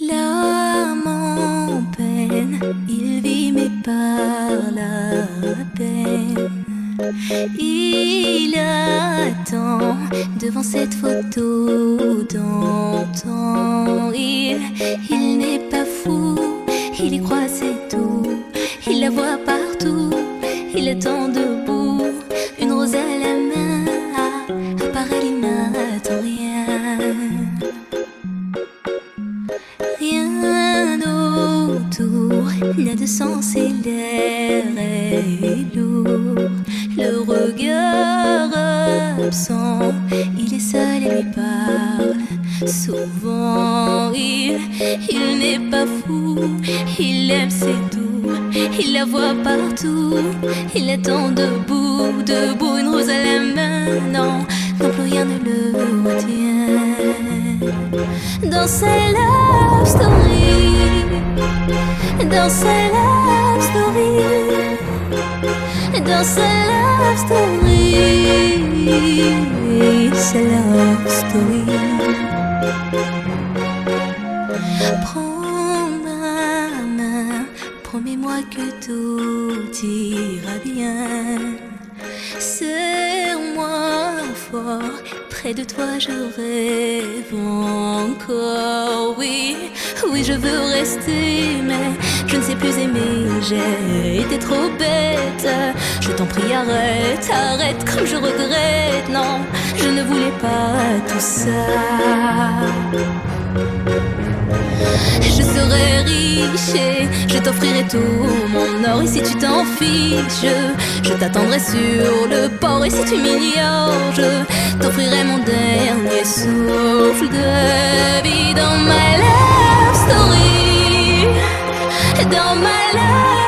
L'âme en peine, il vit mais par la peine. Il attend devant cette photo d'antan. Il, il n'est pas fou, il y croit, c'est de sens et l'air est lourd. Le regard absent, il est seul et lui parle. Souvent, il, il n'est pas fou, il aime ses doux, il la voit partout, il attend debout, debout, une rose à la main. Non, non plus rien ne le retient. Dans sa love story, dans sa love story dans sa love story, sa love story. Prends ma main, promets-moi que tout ira bien. Serre-moi fort, près de toi je rêve encore. Oui, oui, je veux rester, mais je ne sais plus aimer. J'ai été trop bête. Je t'en prie, arrête, arrête, comme je regrette. Non, je ne voulais pas tout ça. Je serai riche et je t'offrirai tout Et si tu t'en fiches, je t'attendrai sur le port. Et si tu m'ignores, je t'offrirai mon dernier souffle de vie dans ma love story. Dans ma love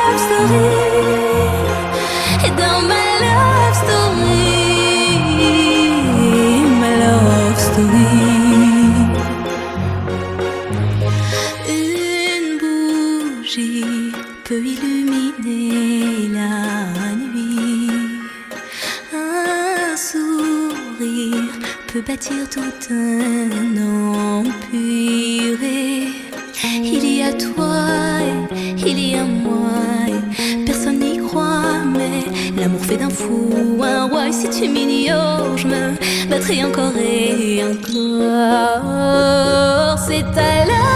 peut bâtir tout un empire. Il y a toi, il y a moi. Personne n'y croit, mais l'amour fait d'un fou un roi. Et si tu m'ignores, je me battrai encore et encore. C'est ta love